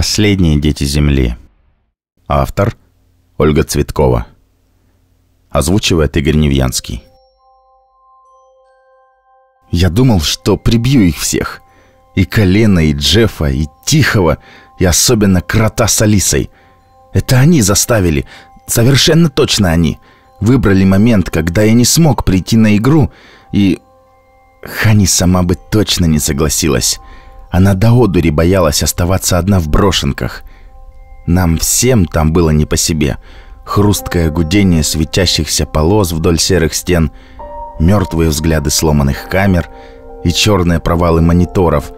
Последние дети Земли. Автор Ольга Цветкова. Озвучивает Игорь Невьянский. Я думал, что прибью их всех. И Колена, и Джеффа, и Тихого, и особенно Крота с Алисой. Это они заставили, совершенно точно они. Выбрали момент, когда я не смог прийти на игру, и... Хани сама бы точно не согласилась. Она до одури боялась оставаться одна в брошенках. Нам всем там было не по себе. Хрусткое гудение светящихся полос вдоль серых стен, мертвые взгляды сломанных камер и черные провалы мониторов,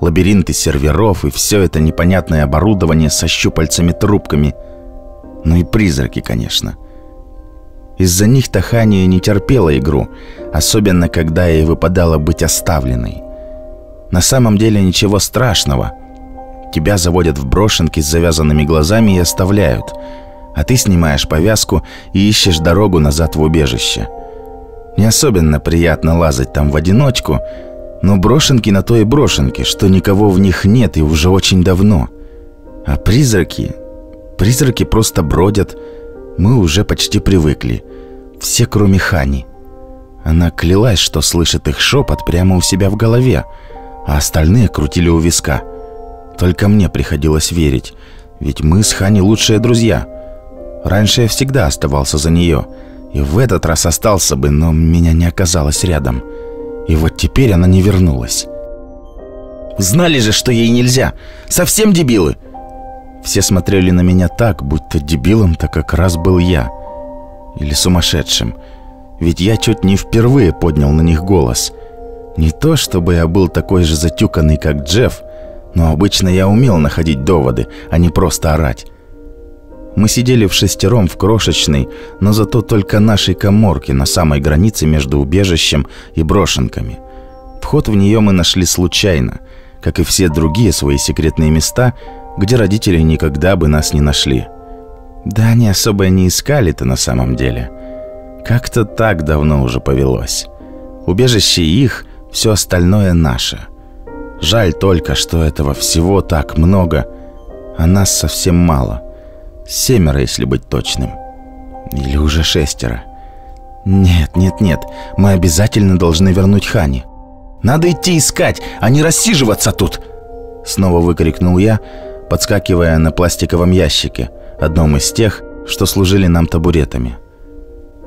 лабиринты серверов и все это непонятное оборудование со щупальцами-трубками. Ну и призраки, конечно. Из-за них Тахания не терпела игру, особенно когда ей выпадало быть оставленной. На самом деле ничего страшного. Тебя заводят в брошенки с завязанными глазами и оставляют. А ты снимаешь повязку и ищешь дорогу назад в убежище. Не особенно приятно лазать там в одиночку, но брошенки на то и брошенки, что никого в них нет и уже очень давно. А призраки... Призраки просто бродят. Мы уже почти привыкли. Все, кроме Хани. Она клялась, что слышит их шепот прямо у себя в голове – а остальные крутили у виска. Только мне приходилось верить, ведь мы с Хани лучшие друзья. Раньше я всегда оставался за нее, и в этот раз остался бы, но меня не оказалось рядом. И вот теперь она не вернулась. Знали же, что ей нельзя. Совсем дебилы. Все смотрели на меня так, будто дебилом-то как раз был я. Или сумасшедшим. Ведь я чуть не впервые поднял на них голос – не то, чтобы я был такой же затюканный, как Джефф, но обычно я умел находить доводы, а не просто орать. Мы сидели в шестером в крошечной, но зато только нашей коморке на самой границе между убежищем и брошенками. Вход в нее мы нашли случайно, как и все другие свои секретные места, где родители никогда бы нас не нашли. Да они особо не искали-то на самом деле. Как-то так давно уже повелось. Убежище их — все остальное наше. Жаль только, что этого всего так много, а нас совсем мало. Семеро, если быть точным. Или уже шестеро. Нет, нет, нет, мы обязательно должны вернуть Хани. Надо идти искать, а не рассиживаться тут!» Снова выкрикнул я, подскакивая на пластиковом ящике, одном из тех, что служили нам табуретами.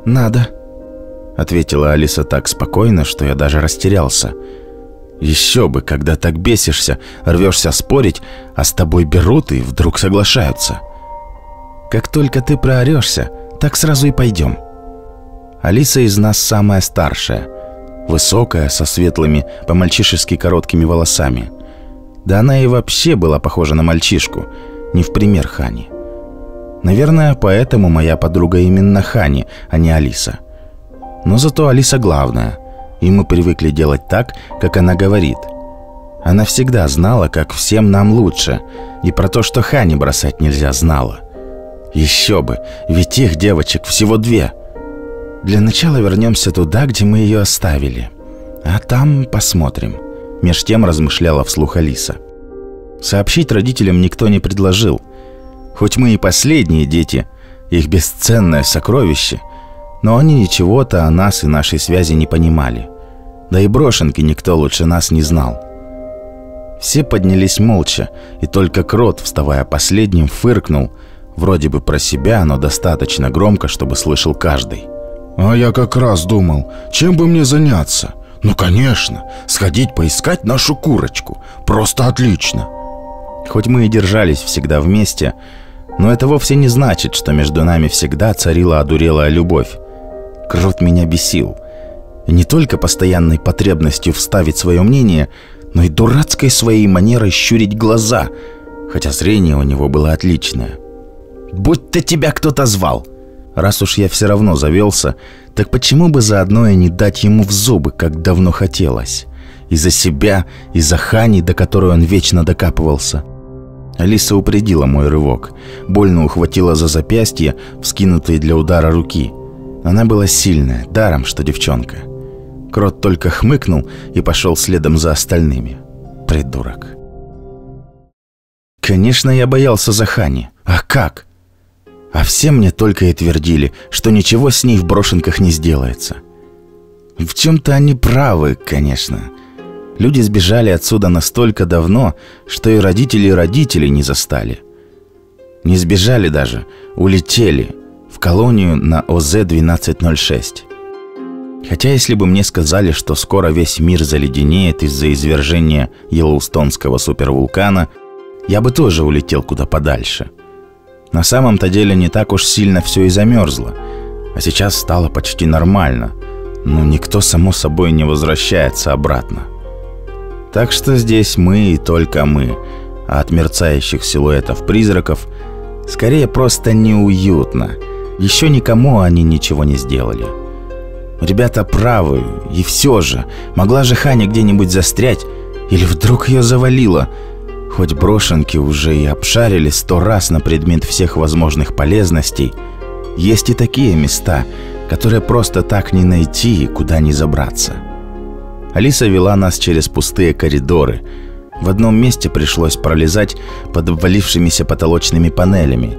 «Надо», Ответила Алиса так спокойно, что я даже растерялся. Еще бы, когда так бесишься, рвешься спорить, а с тобой берут и вдруг соглашаются. Как только ты проорешься, так сразу и пойдем. Алиса из нас самая старшая. Высокая, со светлыми, по-мальчишески короткими волосами. Да она и вообще была похожа на мальчишку, не в пример Хани. Наверное, поэтому моя подруга именно Хани, а не Алиса. Но зато Алиса главная, и мы привыкли делать так, как она говорит. Она всегда знала, как всем нам лучше, и про то, что Хани бросать нельзя, знала. Еще бы, ведь их девочек всего две. Для начала вернемся туда, где мы ее оставили. А там посмотрим. Меж тем размышляла вслух Алиса. Сообщить родителям никто не предложил. Хоть мы и последние дети, их бесценное сокровище – но они ничего-то о нас и нашей связи не понимали. Да и брошенки никто лучше нас не знал. Все поднялись молча, и только Крот, вставая последним, фыркнул, вроде бы про себя, но достаточно громко, чтобы слышал каждый. «А я как раз думал, чем бы мне заняться? Ну, конечно, сходить поискать нашу курочку. Просто отлично!» Хоть мы и держались всегда вместе, но это вовсе не значит, что между нами всегда царила одурелая любовь. Крот меня бесил. Не только постоянной потребностью вставить свое мнение, но и дурацкой своей манерой щурить глаза, хотя зрение у него было отличное. «Будь-то тебя кто-то звал!» Раз уж я все равно завелся, так почему бы заодно и не дать ему в зубы, как давно хотелось? И за себя, и за Хани, до которой он вечно докапывался. Алиса упредила мой рывок, больно ухватила за запястье, вскинутые для удара руки – она была сильная, даром, что девчонка. Крот только хмыкнул и пошел следом за остальными. Придурок. Конечно, я боялся за Хани. А как? А все мне только и твердили, что ничего с ней в брошенках не сделается. В чем-то они правы, конечно. Люди сбежали отсюда настолько давно, что и родители родителей не застали. Не сбежали даже, улетели в колонию на ОЗ-1206. Хотя если бы мне сказали, что скоро весь мир заледенеет из-за извержения Йеллоустонского супервулкана, я бы тоже улетел куда подальше. На самом-то деле не так уж сильно все и замерзло, а сейчас стало почти нормально, но никто, само собой, не возвращается обратно. Так что здесь мы и только мы, а от мерцающих силуэтов призраков скорее просто неуютно. Еще никому они ничего не сделали. Ребята правы, и все же, могла же Ханя где-нибудь застрять, или вдруг ее завалило. Хоть брошенки уже и обшарили сто раз на предмет всех возможных полезностей, есть и такие места, которые просто так не найти и куда не забраться. Алиса вела нас через пустые коридоры. В одном месте пришлось пролезать под обвалившимися потолочными панелями.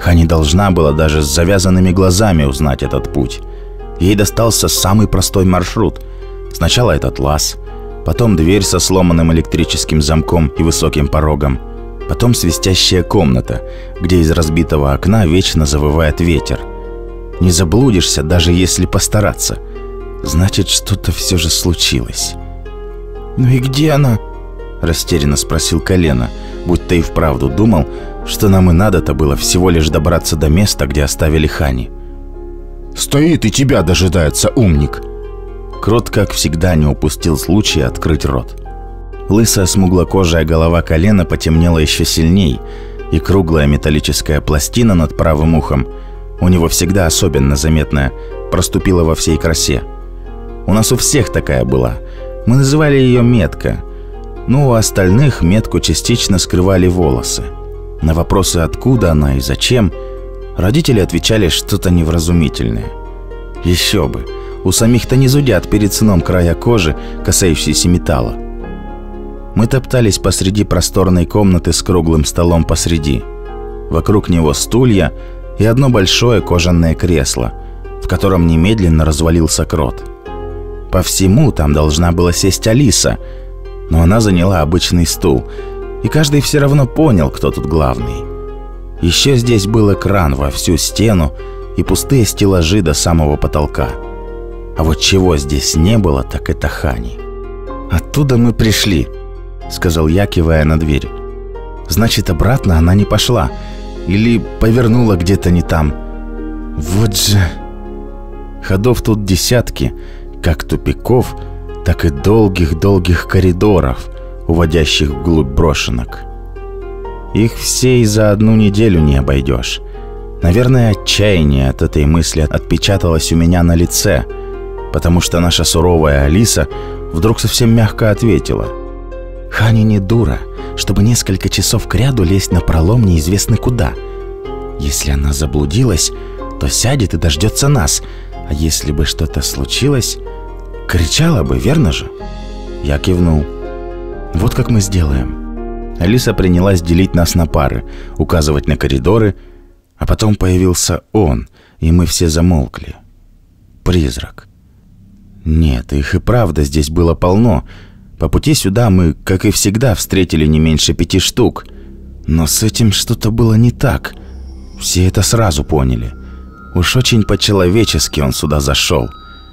Хани должна была даже с завязанными глазами узнать этот путь. Ей достался самый простой маршрут. Сначала этот лаз, потом дверь со сломанным электрическим замком и высоким порогом, потом свистящая комната, где из разбитого окна вечно завывает ветер. Не заблудишься, даже если постараться. Значит, что-то все же случилось. «Ну и где она?» Растерянно спросил Колено, будто и вправду думал, что нам и надо-то было всего лишь добраться до места, где оставили Хани. Стоит и тебя дожидается умник. Крот, как всегда, не упустил случая открыть рот. Лысая смуглокожая голова колена потемнела еще сильней, и круглая металлическая пластина над правым ухом, у него всегда особенно заметная, проступила во всей красе. У нас у всех такая была. Мы называли ее метка. Но у остальных метку частично скрывали волосы. На вопросы, откуда она и зачем – Родители отвечали что-то невразумительное. Еще бы, у самих-то не зудят перед сыном края кожи, касающиеся металла. Мы топтались посреди просторной комнаты с круглым столом посреди. Вокруг него стулья и одно большое кожаное кресло, в котором немедленно развалился крот. По всему там должна была сесть Алиса, но она заняла обычный стул, и каждый все равно понял, кто тут главный. Еще здесь был экран во всю стену и пустые стеллажи до самого потолка. А вот чего здесь не было, так это Хани. «Оттуда мы пришли», — сказал я, кивая на дверь. «Значит, обратно она не пошла. Или повернула где-то не там. Вот же...» Ходов тут десятки, как тупиков, так и долгих-долгих коридоров, уводящих вглубь брошенок. Их все и за одну неделю не обойдешь. Наверное, отчаяние от этой мысли отпечаталось у меня на лице, потому что наша суровая Алиса вдруг совсем мягко ответила. «Хани не дура, чтобы несколько часов кряду лезть на пролом неизвестно куда. Если она заблудилась, то сядет и дождется нас, а если бы что-то случилось, кричала бы, верно же?» Я кивнул. «Вот как мы сделаем. Алиса принялась делить нас на пары, указывать на коридоры, а потом появился он, и мы все замолкли. Призрак. Нет, их и правда здесь было полно. По пути сюда мы, как и всегда, встретили не меньше пяти штук. Но с этим что-то было не так. Все это сразу поняли. Уж очень по-человечески он сюда зашел.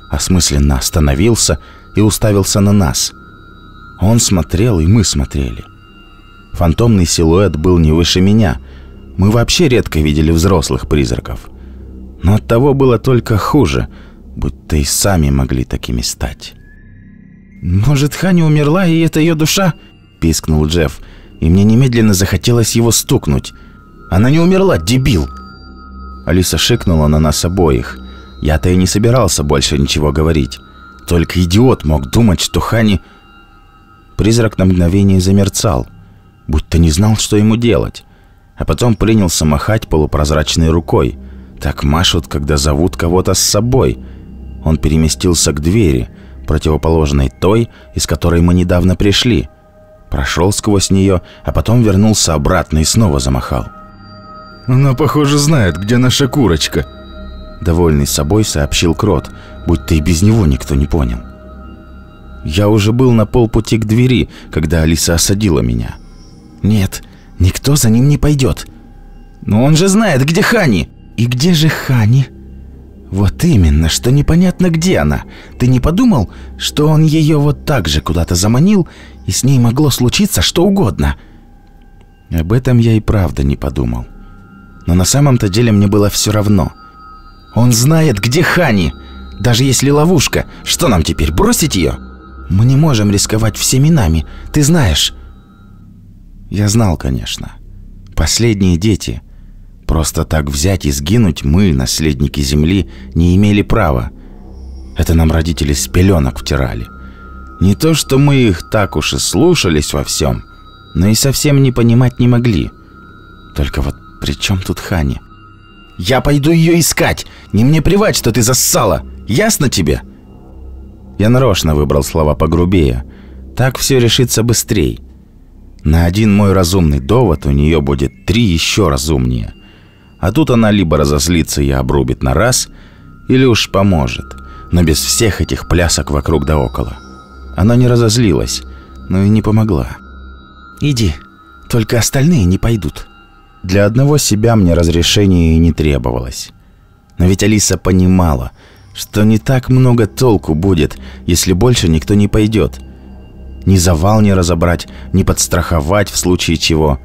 Осмысленно остановился и уставился на нас. Он смотрел, и мы смотрели. — Фантомный силуэт был не выше меня. Мы вообще редко видели взрослых призраков. Но от того было только хуже, будто и сами могли такими стать. «Может, Ханя умерла, и это ее душа?» – пискнул Джефф, и мне немедленно захотелось его стукнуть. «Она не умерла, дебил!» Алиса шикнула на нас обоих. Я-то и не собирался больше ничего говорить. Только идиот мог думать, что Хани... Призрак на мгновение замерцал – будто не знал, что ему делать. А потом принялся махать полупрозрачной рукой. Так машут, когда зовут кого-то с собой. Он переместился к двери, противоположной той, из которой мы недавно пришли. Прошел сквозь нее, а потом вернулся обратно и снова замахал. «Она, похоже, знает, где наша курочка», Довольный собой сообщил Крот, будто и без него никто не понял. Я уже был на полпути к двери, когда Алиса осадила меня. «Нет, никто за ним не пойдет. Но он же знает, где Хани!» «И где же Хани?» «Вот именно, что непонятно, где она. Ты не подумал, что он ее вот так же куда-то заманил, и с ней могло случиться что угодно?» Об этом я и правда не подумал. Но на самом-то деле мне было все равно. Он знает, где Хани. Даже если ловушка, что нам теперь, бросить ее? Мы не можем рисковать всеми нами, ты знаешь. Я знал, конечно. Последние дети. Просто так взять и сгинуть мы, наследники Земли, не имели права. Это нам родители с пеленок втирали. Не то, что мы их так уж и слушались во всем, но и совсем не понимать не могли. Только вот при чем тут Хани? Я пойду ее искать. Не мне плевать, что ты зассала. Ясно тебе? Я нарочно выбрал слова погрубее. Так все решится быстрее. На один мой разумный довод у нее будет три еще разумнее. А тут она либо разозлится и обрубит на раз, или уж поможет, но без всех этих плясок вокруг да около. Она не разозлилась, но и не помогла. «Иди, только остальные не пойдут». Для одного себя мне разрешения и не требовалось. Но ведь Алиса понимала, что не так много толку будет, если больше никто не пойдет. Ни завал не разобрать, ни подстраховать в случае чего.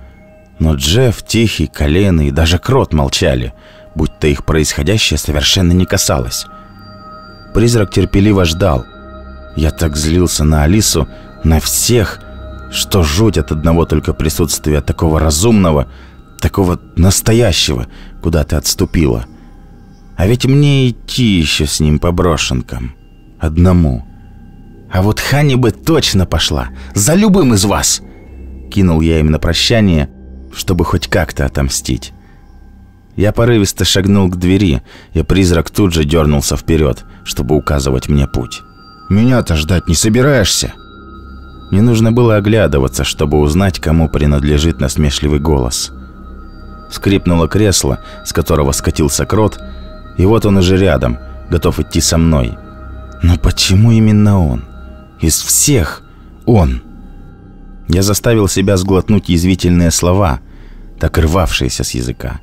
Но Джефф, Тихий, Колено и даже Крот молчали, будто их происходящее совершенно не касалось. Призрак терпеливо ждал. Я так злился на Алису, на всех, что жуть от одного только присутствия такого разумного – такого настоящего, куда ты отступила. А ведь мне идти еще с ним по брошенкам. Одному. А вот Хани бы точно пошла. За любым из вас. Кинул я им на прощание, чтобы хоть как-то отомстить. Я порывисто шагнул к двери, и призрак тут же дернулся вперед, чтобы указывать мне путь. «Меня-то ждать не собираешься?» Не нужно было оглядываться, чтобы узнать, кому принадлежит насмешливый голос. Скрипнуло кресло, с которого скатился крот, и вот он уже рядом, готов идти со мной. Но почему именно он? Из всех он. Я заставил себя сглотнуть язвительные слова, так рвавшиеся с языка.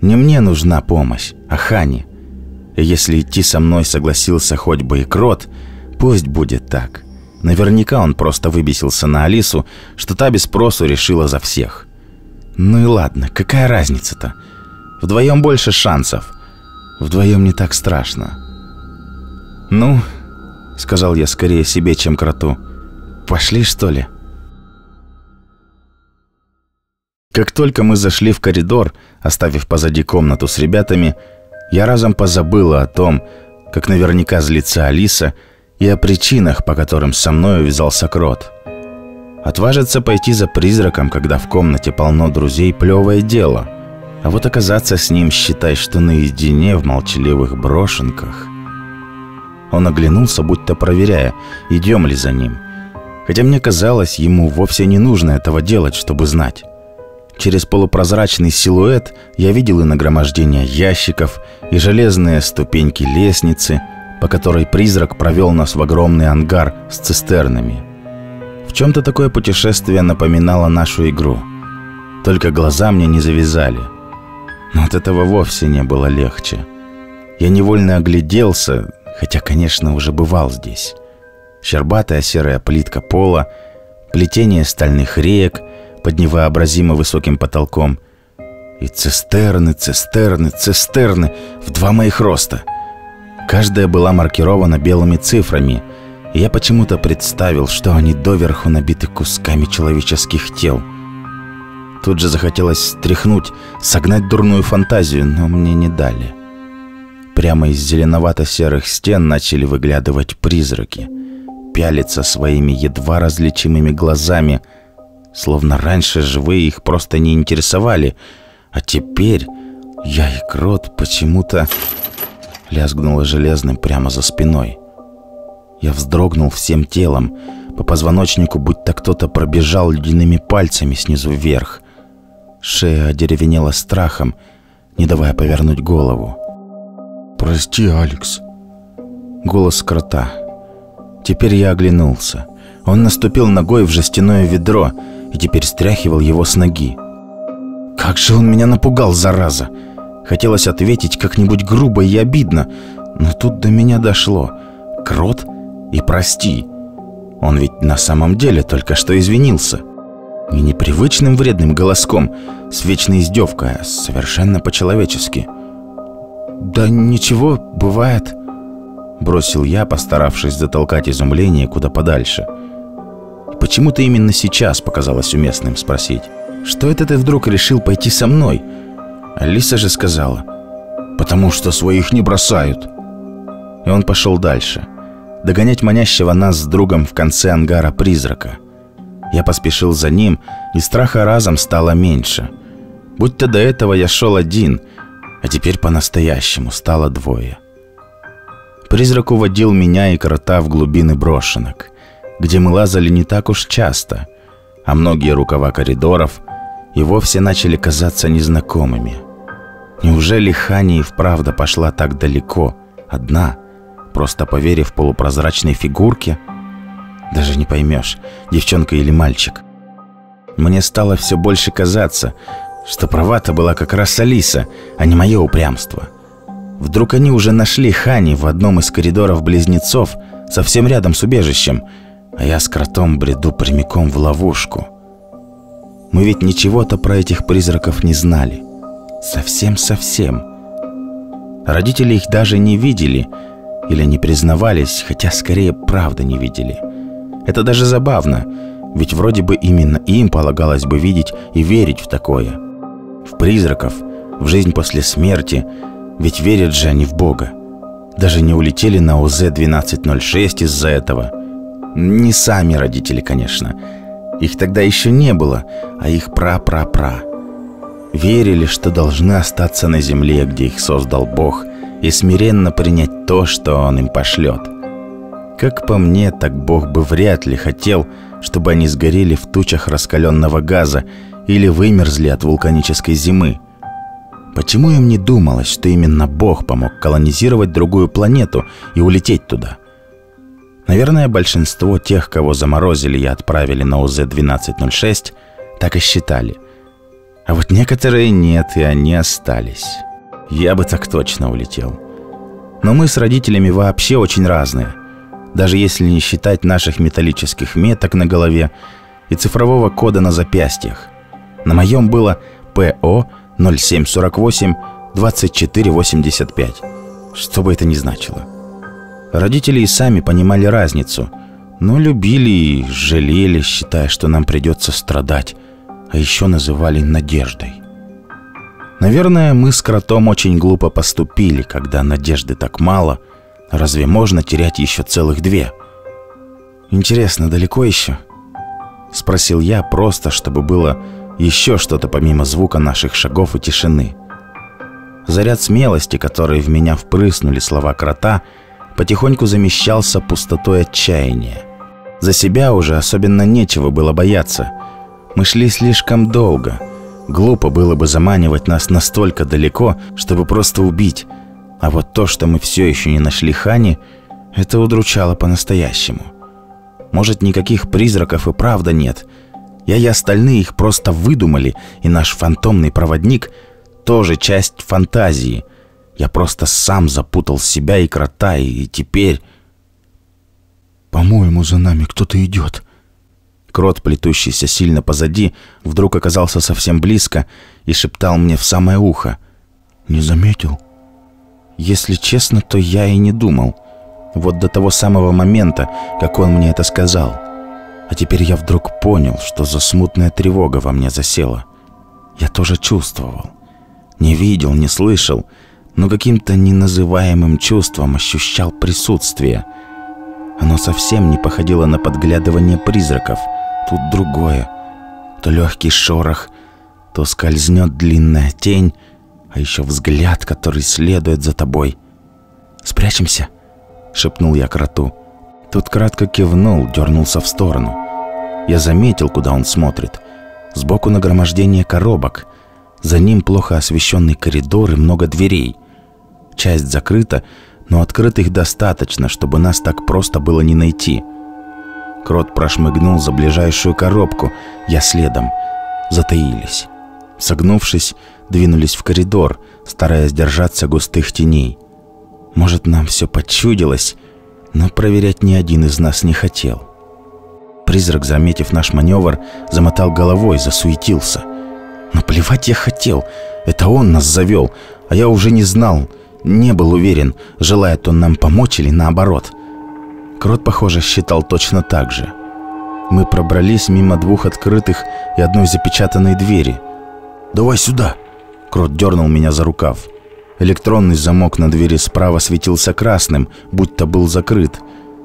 Не мне нужна помощь, а Хани. И если идти со мной согласился хоть бы и крот, пусть будет так. Наверняка он просто выбесился на Алису, что та без спросу решила за всех. Ну и ладно, какая разница-то? Вдвоем больше шансов. Вдвоем не так страшно. Ну, сказал я скорее себе, чем кроту. Пошли, что ли? Как только мы зашли в коридор, оставив позади комнату с ребятами, я разом позабыла о том, как наверняка злится Алиса, и о причинах, по которым со мной увязался крот. Отважиться пойти за призраком, когда в комнате полно друзей, плевое дело. А вот оказаться с ним, считай, что наедине в молчаливых брошенках. Он оглянулся, будто проверяя, идем ли за ним. Хотя мне казалось, ему вовсе не нужно этого делать, чтобы знать. Через полупрозрачный силуэт я видел и нагромождение ящиков, и железные ступеньки лестницы, по которой призрак провел нас в огромный ангар с цистернами – чем-то такое путешествие напоминало нашу игру. Только глаза мне не завязали. Но от этого вовсе не было легче. Я невольно огляделся, хотя, конечно, уже бывал здесь. Щербатая серая плитка пола, плетение стальных реек под невообразимо высоким потолком и цистерны, цистерны, цистерны в два моих роста. Каждая была маркирована белыми цифрами — и я почему-то представил, что они доверху набиты кусками человеческих тел. Тут же захотелось стряхнуть, согнать дурную фантазию, но мне не дали. Прямо из зеленовато-серых стен начали выглядывать призраки, пялиться своими едва различимыми глазами, словно раньше живые их просто не интересовали, а теперь я и крот почему-то лязгнуло железным прямо за спиной — я вздрогнул всем телом, По позвоночнику будто кто-то пробежал ледяными пальцами снизу вверх. Шея одеревенела страхом, не давая повернуть голову. «Прости, Алекс». Голос крота. Теперь я оглянулся. Он наступил ногой в жестяное ведро и теперь стряхивал его с ноги. Как же он меня напугал, зараза! Хотелось ответить как-нибудь грубо и обидно, но тут до меня дошло. Крот и прости. Он ведь на самом деле только что извинился. И непривычным вредным голоском, с вечной издевкой, совершенно по-человечески. «Да ничего, бывает», — бросил я, постаравшись затолкать изумление куда подальше. Почему-то именно сейчас показалось уместным спросить. «Что это ты вдруг решил пойти со мной?» Алиса же сказала. «Потому что своих не бросают». И он пошел дальше. Догонять манящего нас с другом в конце ангара призрака. Я поспешил за ним, и страха разом стало меньше. Будь-то до этого я шел один, а теперь по-настоящему стало двое. Призрак уводил меня и крота в глубины брошенок, где мы лазали не так уж часто, а многие рукава коридоров и вовсе начали казаться незнакомыми. Неужели Хани и вправду пошла так далеко, одна, просто поверив полупрозрачной фигурке? Даже не поймешь, девчонка или мальчик. Мне стало все больше казаться, что права-то была как раз Алиса, а не мое упрямство. Вдруг они уже нашли Хани в одном из коридоров близнецов, совсем рядом с убежищем, а я с кротом бреду прямиком в ловушку. Мы ведь ничего-то про этих призраков не знали. Совсем-совсем. Родители их даже не видели или не признавались, хотя скорее правда не видели. Это даже забавно, ведь вроде бы именно им полагалось бы видеть и верить в такое. В призраков, в жизнь после смерти, ведь верят же они в Бога. Даже не улетели на УЗ-1206 из-за этого. Не сами родители, конечно. Их тогда еще не было, а их пра-пра-пра. Верили, что должны остаться на земле, где их создал Бог, и смиренно принять то, что Он им пошлет. Как по мне, так Бог бы вряд ли хотел, чтобы они сгорели в тучах раскаленного газа или вымерзли от вулканической зимы. Почему им не думалось, что именно Бог помог колонизировать другую планету и улететь туда? Наверное, большинство тех, кого заморозили и отправили на УЗ-1206, так и считали. А вот некоторые нет, и они остались. Я бы так точно улетел. Но мы с родителями вообще очень разные – даже если не считать наших металлических меток на голове и цифрового кода на запястьях. На моем было ПО 0748 2485. Что бы это ни значило. Родители и сами понимали разницу, но любили и жалели, считая, что нам придется страдать, а еще называли надеждой. Наверное, мы с кротом очень глупо поступили, когда надежды так мало – Разве можно терять еще целых две? Интересно, далеко еще? Спросил я просто, чтобы было еще что-то помимо звука наших шагов и тишины. Заряд смелости, который в меня впрыснули слова крота, потихоньку замещался пустотой отчаяния. За себя уже особенно нечего было бояться. Мы шли слишком долго. Глупо было бы заманивать нас настолько далеко, чтобы просто убить, а вот то, что мы все еще не нашли Хани, это удручало по-настоящему. Может, никаких призраков и правда нет. Я и остальные их просто выдумали, и наш фантомный проводник тоже часть фантазии. Я просто сам запутал себя и крота, и теперь... «По-моему, за нами кто-то идет», Крот, плетущийся сильно позади, вдруг оказался совсем близко и шептал мне в самое ухо. «Не заметил?» Если честно, то я и не думал. Вот до того самого момента, как он мне это сказал. А теперь я вдруг понял, что за смутная тревога во мне засела. Я тоже чувствовал. Не видел, не слышал, но каким-то неназываемым чувством ощущал присутствие. Оно совсем не походило на подглядывание призраков. Тут другое. То легкий шорох, то скользнет длинная тень, а еще взгляд, который следует за тобой. «Спрячемся», — шепнул я кроту. Тот кратко кивнул, дернулся в сторону. Я заметил, куда он смотрит. Сбоку нагромождение коробок. За ним плохо освещенный коридор и много дверей. Часть закрыта, но открытых достаточно, чтобы нас так просто было не найти. Крот прошмыгнул за ближайшую коробку, я следом. Затаились. Согнувшись, двинулись в коридор, стараясь держаться густых теней. Может, нам все подчудилось, но проверять ни один из нас не хотел. Призрак, заметив наш маневр, замотал головой, засуетился. Но плевать я хотел, это он нас завел, а я уже не знал, не был уверен, желает он нам помочь или наоборот. Крот, похоже, считал точно так же. Мы пробрались мимо двух открытых и одной запечатанной двери. «Давай сюда!» Крот дернул меня за рукав. Электронный замок на двери справа светился красным, будто был закрыт.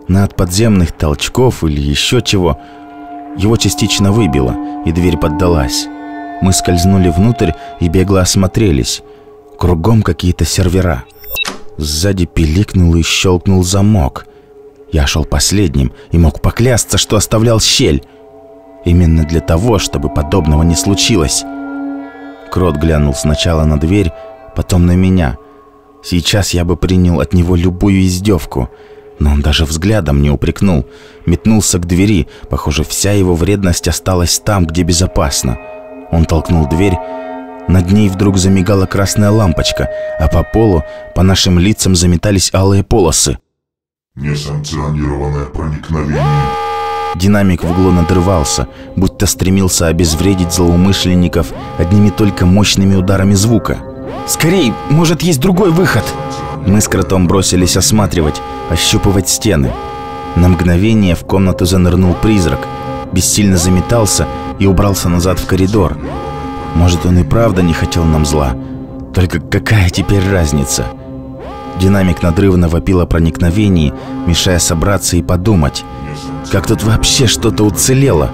На от подземных толчков или еще чего его частично выбило, и дверь поддалась. Мы скользнули внутрь и бегло осмотрелись. Кругом какие-то сервера. Сзади пиликнул и щелкнул замок. Я шел последним и мог поклясться, что оставлял щель. Именно для того, чтобы подобного не случилось. Крот глянул сначала на дверь, потом на меня. Сейчас я бы принял от него любую издевку, но он даже взглядом не упрекнул. Метнулся к двери, похоже, вся его вредность осталась там, где безопасно. Он толкнул дверь, над ней вдруг замигала красная лампочка, а по полу, по нашим лицам заметались алые полосы. Несанкционированное проникновение. Динамик в углу надрывался, будто стремился обезвредить злоумышленников одними только мощными ударами звука. «Скорей! Может, есть другой выход!» Мы с кротом бросились осматривать, ощупывать стены. На мгновение в комнату занырнул призрак, бессильно заметался и убрался назад в коридор. Может, он и правда не хотел нам зла. Только какая теперь разница? Динамик надрывно вопил о проникновении, мешая собраться и подумать. Как тут вообще что-то уцелело?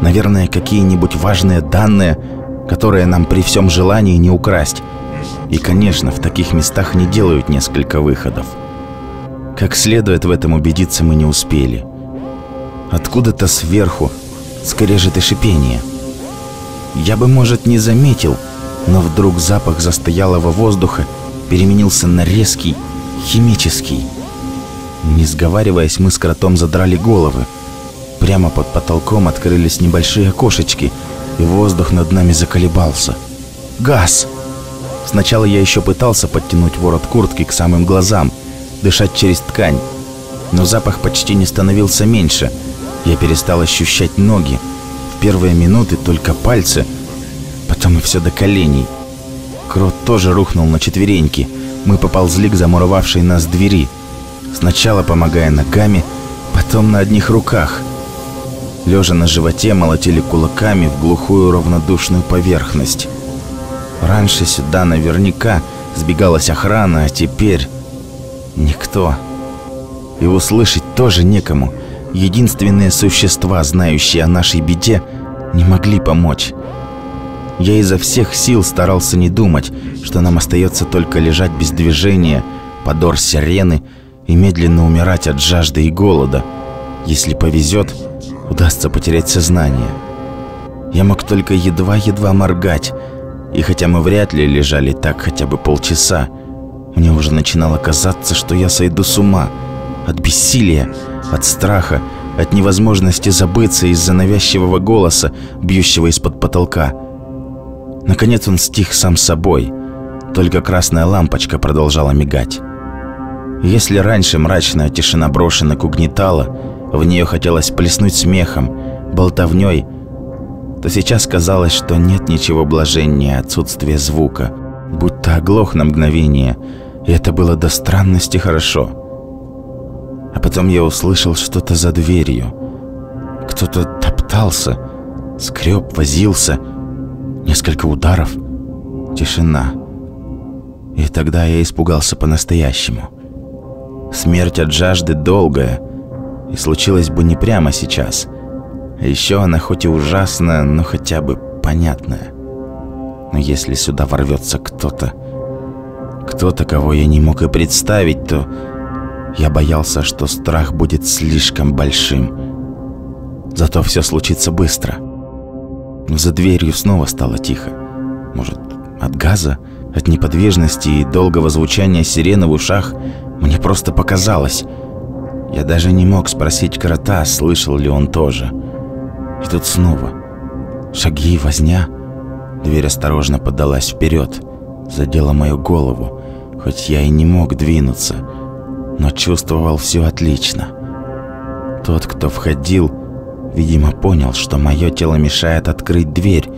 Наверное, какие-нибудь важные данные, которые нам при всем желании не украсть. И, конечно, в таких местах не делают несколько выходов. Как следует в этом убедиться мы не успели. Откуда-то сверху скрежет и шипение. Я бы, может, не заметил, но вдруг запах застоялого воздуха переменился на резкий, химический. Не сговариваясь, мы с кротом задрали головы. Прямо под потолком открылись небольшие окошечки, и воздух над нами заколебался. «Газ!» Сначала я еще пытался подтянуть ворот куртки к самым глазам, дышать через ткань. Но запах почти не становился меньше. Я перестал ощущать ноги. В первые минуты только пальцы, потом и все до коленей. Крот тоже рухнул на четвереньки. Мы поползли к замуровавшей нас двери. Сначала помогая ногами, потом на одних руках. Лежа на животе, молотили кулаками в глухую равнодушную поверхность. Раньше сюда наверняка сбегалась охрана, а теперь никто. И услышать тоже некому. Единственные существа, знающие о нашей беде, не могли помочь. Я изо всех сил старался не думать, что нам остается только лежать без движения, подор сирены и медленно умирать от жажды и голода. Если повезет, удастся потерять сознание. Я мог только едва-едва моргать, и хотя мы вряд ли лежали так хотя бы полчаса, мне уже начинало казаться, что я сойду с ума от бессилия, от страха, от невозможности забыться из-за навязчивого голоса, бьющего из-под потолка. Наконец он стих сам собой, только красная лампочка продолжала мигать. Если раньше мрачная тишина брошенок угнетала, в нее хотелось плеснуть смехом, болтовней, то сейчас казалось, что нет ничего блаженнее отсутствия звука, будто оглох на мгновение, и это было до странности хорошо. А потом я услышал что-то за дверью. Кто-то топтался, скреб, возился, несколько ударов, тишина. И тогда я испугался по-настоящему. Смерть от жажды долгая, и случилось бы не прямо сейчас – а еще она хоть и ужасная, но хотя бы понятная. Но если сюда ворвется кто-то, кто-то, кого я не мог и представить, то Я боялся, что страх будет слишком большим. Зато все случится быстро. За дверью снова стало тихо. Может, от газа, от неподвижности и долгого звучания сирены в ушах мне просто показалось. Я даже не мог спросить крота, слышал ли он тоже. И тут снова шаги, возня. Дверь осторожно подалась вперед, задела мою голову, хоть я и не мог двинуться, но чувствовал все отлично. Тот, кто входил, видимо, понял, что мое тело мешает открыть дверь,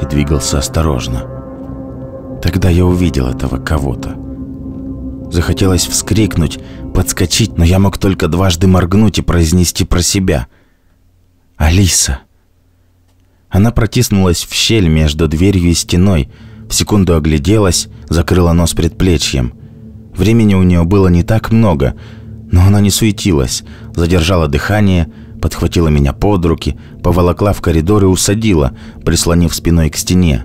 и двигался осторожно. Тогда я увидел этого кого-то. Захотелось вскрикнуть, подскочить, но я мог только дважды моргнуть и произнести про себя. «Алиса!» Она протиснулась в щель между дверью и стеной, в секунду огляделась, закрыла нос предплечьем. Времени у нее было не так много, но она не суетилась, задержала дыхание, подхватила меня под руки, поволокла в коридор и усадила, прислонив спиной к стене.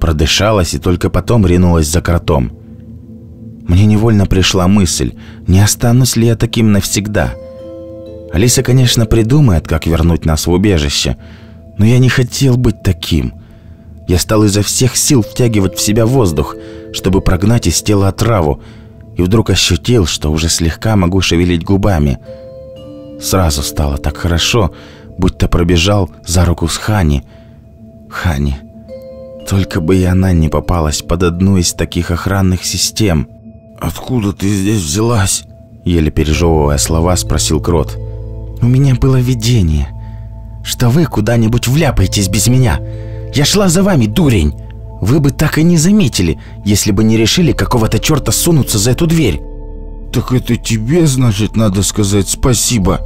Продышалась и только потом ринулась за кротом. Мне невольно пришла мысль, не останусь ли я таким навсегда. Алиса, конечно, придумает, как вернуть нас в убежище, но я не хотел быть таким. Я стал изо всех сил втягивать в себя воздух, чтобы прогнать из тела отраву, и вдруг ощутил, что уже слегка могу шевелить губами. Сразу стало так хорошо, будто пробежал за руку с Хани. Хани. Только бы и она не попалась под одну из таких охранных систем. «Откуда ты здесь взялась?» Еле пережевывая слова, спросил Крот. «У меня было видение, что вы куда-нибудь вляпаетесь без меня. Я шла за вами, дурень. Вы бы так и не заметили, если бы не решили какого-то черта сунуться за эту дверь». «Так это тебе, значит, надо сказать спасибо?»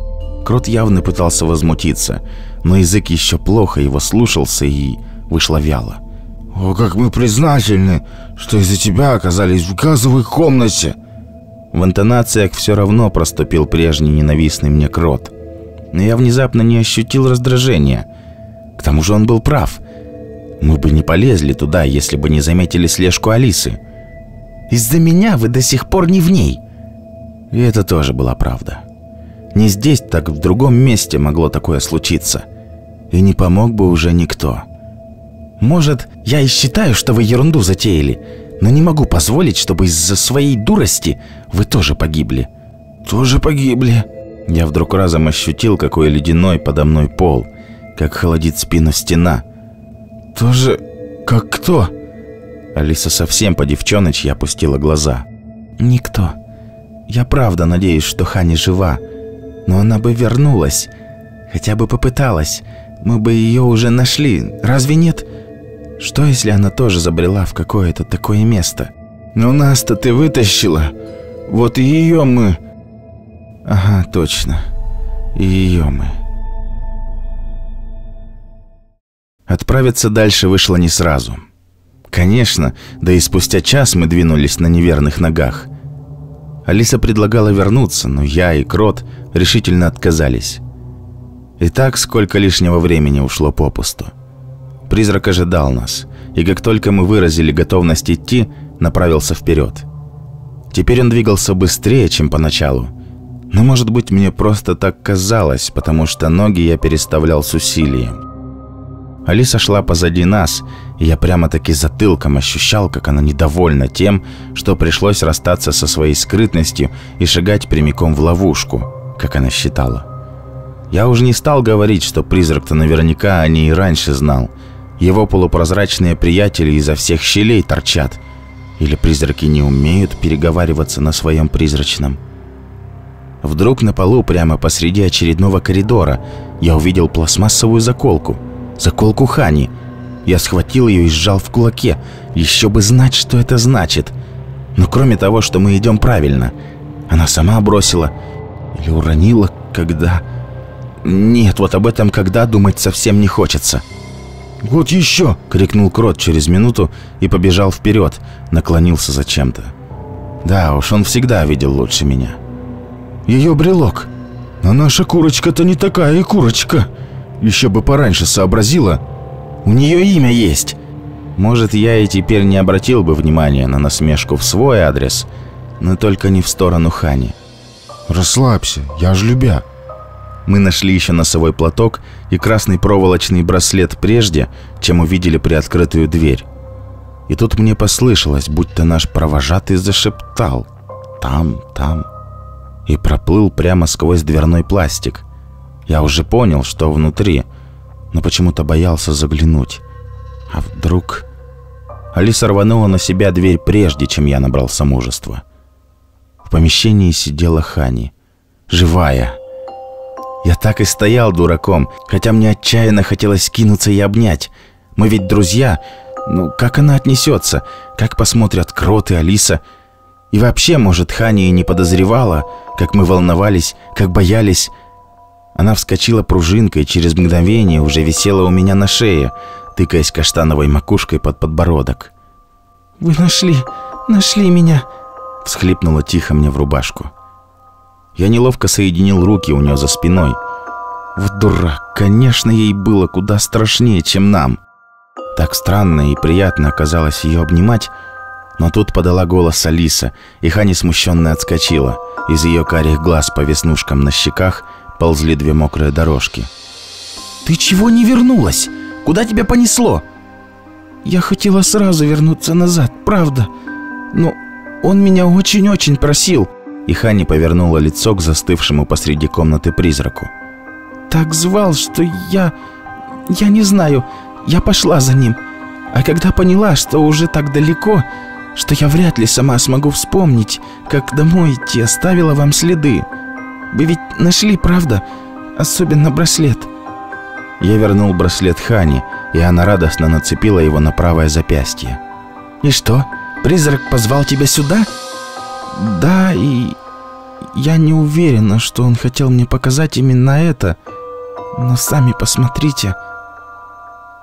Крот явно пытался возмутиться, но язык еще плохо его слушался и вышло вяло. «О, как мы признательны, что из-за тебя оказались в газовой комнате!» В интонациях все равно проступил прежний ненавистный мне крот. Но я внезапно не ощутил раздражения. К тому же он был прав. Мы бы не полезли туда, если бы не заметили слежку Алисы. Из-за меня вы до сих пор не в ней. И это тоже была правда. Не здесь, так в другом месте могло такое случиться. И не помог бы уже никто. Может, я и считаю, что вы ерунду затеяли, но не могу позволить, чтобы из-за своей дурости вы тоже погибли. Тоже погибли. Я вдруг разом ощутил, какой ледяной подо мной пол, как холодит спину стена. Тоже как кто? Алиса совсем по девчоночьи опустила глаза. Никто. Я правда надеюсь, что Хани жива, но она бы вернулась, хотя бы попыталась. Мы бы ее уже нашли, разве нет? Что, если она тоже забрела в какое-то такое место? Но нас-то ты вытащила. Вот и ее мы... Ага, точно. И ее мы. Отправиться дальше вышло не сразу. Конечно, да и спустя час мы двинулись на неверных ногах. Алиса предлагала вернуться, но я и Крот решительно отказались. И так сколько лишнего времени ушло попусту. Призрак ожидал нас, и как только мы выразили готовность идти, направился вперед. Теперь он двигался быстрее, чем поначалу. Но, может быть, мне просто так казалось, потому что ноги я переставлял с усилием. Алиса шла позади нас, и я прямо-таки затылком ощущал, как она недовольна тем, что пришлось расстаться со своей скрытностью и шагать прямиком в ловушку, как она считала. Я уже не стал говорить, что призрак-то наверняка о ней и раньше знал – его полупрозрачные приятели изо всех щелей торчат. Или призраки не умеют переговариваться на своем призрачном. Вдруг на полу прямо посреди очередного коридора я увидел пластмассовую заколку. Заколку Хани. Я схватил ее и сжал в кулаке. Еще бы знать, что это значит. Но кроме того, что мы идем правильно, она сама бросила или уронила, когда... Нет, вот об этом когда думать совсем не хочется. «Вот еще!» — крикнул Крот через минуту и побежал вперед, наклонился зачем-то. Да уж, он всегда видел лучше меня. «Ее брелок! Но наша курочка-то не такая и курочка! Еще бы пораньше сообразила!» «У нее имя есть!» Может, я и теперь не обратил бы внимания на насмешку в свой адрес, но только не в сторону Хани. Расслабься, я ж любя. Мы нашли еще носовой платок и красный проволочный браслет прежде, чем увидели приоткрытую дверь. И тут мне послышалось, будто наш провожатый зашептал «Там, там» и проплыл прямо сквозь дверной пластик. Я уже понял, что внутри, но почему-то боялся заглянуть. А вдруг... Алиса рванула на себя дверь прежде, чем я набрался мужества. В помещении сидела Хани. Живая. Я так и стоял дураком, хотя мне отчаянно хотелось кинуться и обнять. Мы ведь друзья. Ну, как она отнесется? Как посмотрят Крот и Алиса? И вообще, может, Хани и не подозревала, как мы волновались, как боялись. Она вскочила пружинкой через мгновение уже висела у меня на шее, тыкаясь каштановой макушкой под подбородок. «Вы нашли, нашли меня!» Всхлипнула тихо мне в рубашку. Я неловко соединил руки у нее за спиной. Вот дурак, конечно, ей было куда страшнее, чем нам. Так странно и приятно оказалось ее обнимать, но тут подала голос Алиса, и Хани смущенно отскочила. Из ее карих глаз по веснушкам на щеках ползли две мокрые дорожки. «Ты чего не вернулась? Куда тебя понесло?» «Я хотела сразу вернуться назад, правда. Но он меня очень-очень просил». И Хани повернула лицо к застывшему посреди комнаты призраку. «Так звал, что я... Я не знаю. Я пошла за ним. А когда поняла, что уже так далеко, что я вряд ли сама смогу вспомнить, как домой идти, оставила вам следы. Вы ведь нашли, правда? Особенно браслет». Я вернул браслет Хани, и она радостно нацепила его на правое запястье. «И что, призрак позвал тебя сюда?» «Да, и я не уверена, что он хотел мне показать именно это, но сами посмотрите».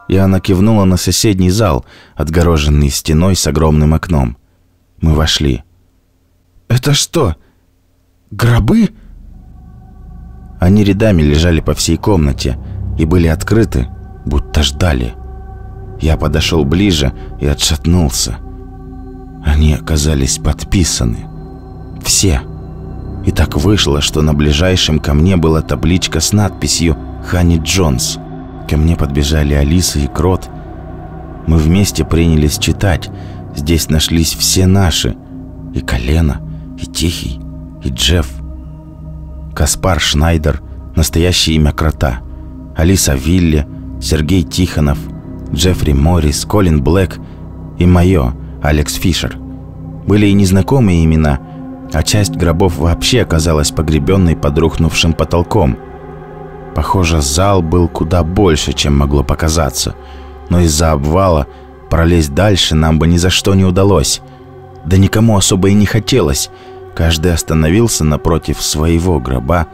И она кивнула на соседний зал, отгороженный стеной с огромным окном. Мы вошли. «Это что, гробы?» Они рядами лежали по всей комнате и были открыты, будто ждали. Я подошел ближе и отшатнулся. Они оказались подписаны. Все. И так вышло, что на ближайшем ко мне была табличка с надписью «Ханни Джонс». Ко мне подбежали Алиса и Крот. Мы вместе принялись читать. Здесь нашлись все наши. И Колено, и Тихий, и Джефф. Каспар Шнайдер, настоящее имя Крота. Алиса Вилли, Сергей Тихонов, Джеффри Моррис, Колин Блэк и мое, Алекс Фишер. Были и незнакомые имена, а часть гробов вообще оказалась погребенной под рухнувшим потолком – Похоже, зал был куда больше, чем могло показаться. Но из-за обвала пролезть дальше нам бы ни за что не удалось. Да никому особо и не хотелось. Каждый остановился напротив своего гроба